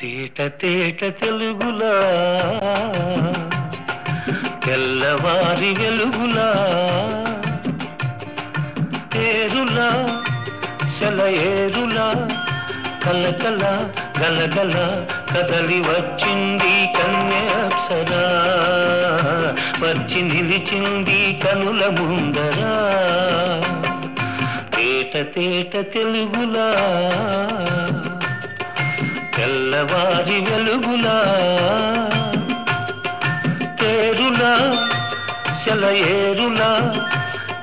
తేట తేట తెలుగులా తెల్లవారి వెలుగులా తేరులా సెల ఏరులా కలకల గలగల. కదలి వచ్చింది కన్యాప్సరా. వచ్చి నిలిచింది కనుల ముందరా. తేట తేట తెలుగులా. తెల్లవారి వెలుగులా. తేరులా సెలయేరులా.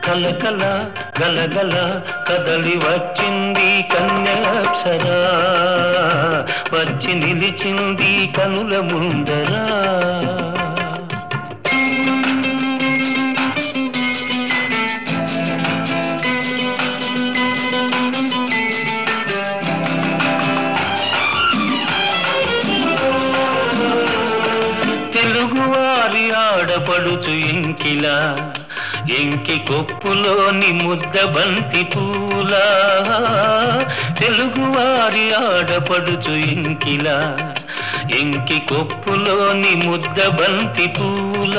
కలకల గలగల కదలి వచ్చింది కన్యాప్సరా. వచ్చి నిలిచింది కనుల ముందరా. తెలుగువారి ఆడపడుచు ఇంకిలా ఎంకి కొప్పులోని ముద్ద బంతి పూల. తెలుగువారి ఆడపడుచు ఇంకిలా. ఎంకి కొప్పులోని ముద్ద బంతి పూల.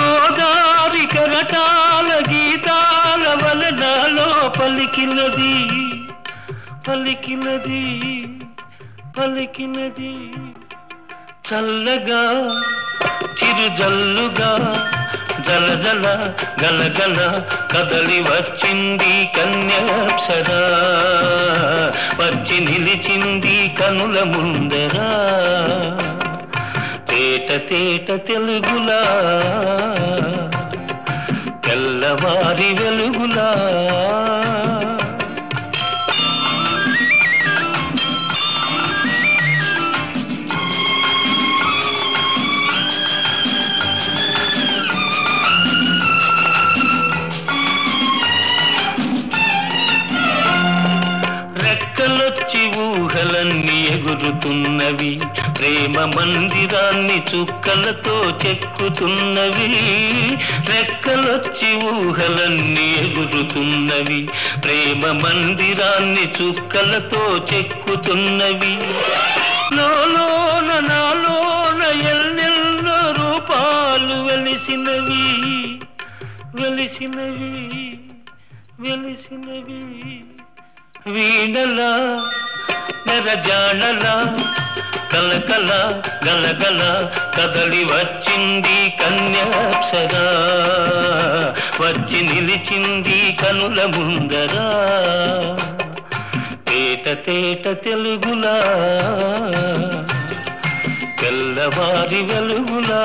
గోదారి కరటాల గీతాల వలనలో పలికినది పలికినది పలికినది. చల్లగా చిరుజల్లుగా జల జల గల గల కదలి వచ్చింది కన్యాప్సరా. వచ్చి నిలిచింది కనుల ముందరా. తేట తేట తెలుగులా. తెల్లవారి వెలుగులా. ఎగురుతున్నవి. ప్రేమ మందిరాన్ని చుక్కలతో చెక్కుతున్నవి. రెక్కలొచ్చి ఊహలన్నీ ఎగురుతున్నవి. ప్రేమ మందిరాన్ని చుక్కలతో చెక్కుతున్నవి. లోన నాలోన ఎల్లెల్లో రూపాలు వెలిసినవి. వెలిసినవి వెలిసినవి. వీణలా నెరజాడలా కలకల గలగల కదలి వచ్చింది కన్యాప్సరా వచ్చి నిలిచింది కనుల ముందరా. తేట తేట తెలుగులా తెల్లవారి వెలుగులా.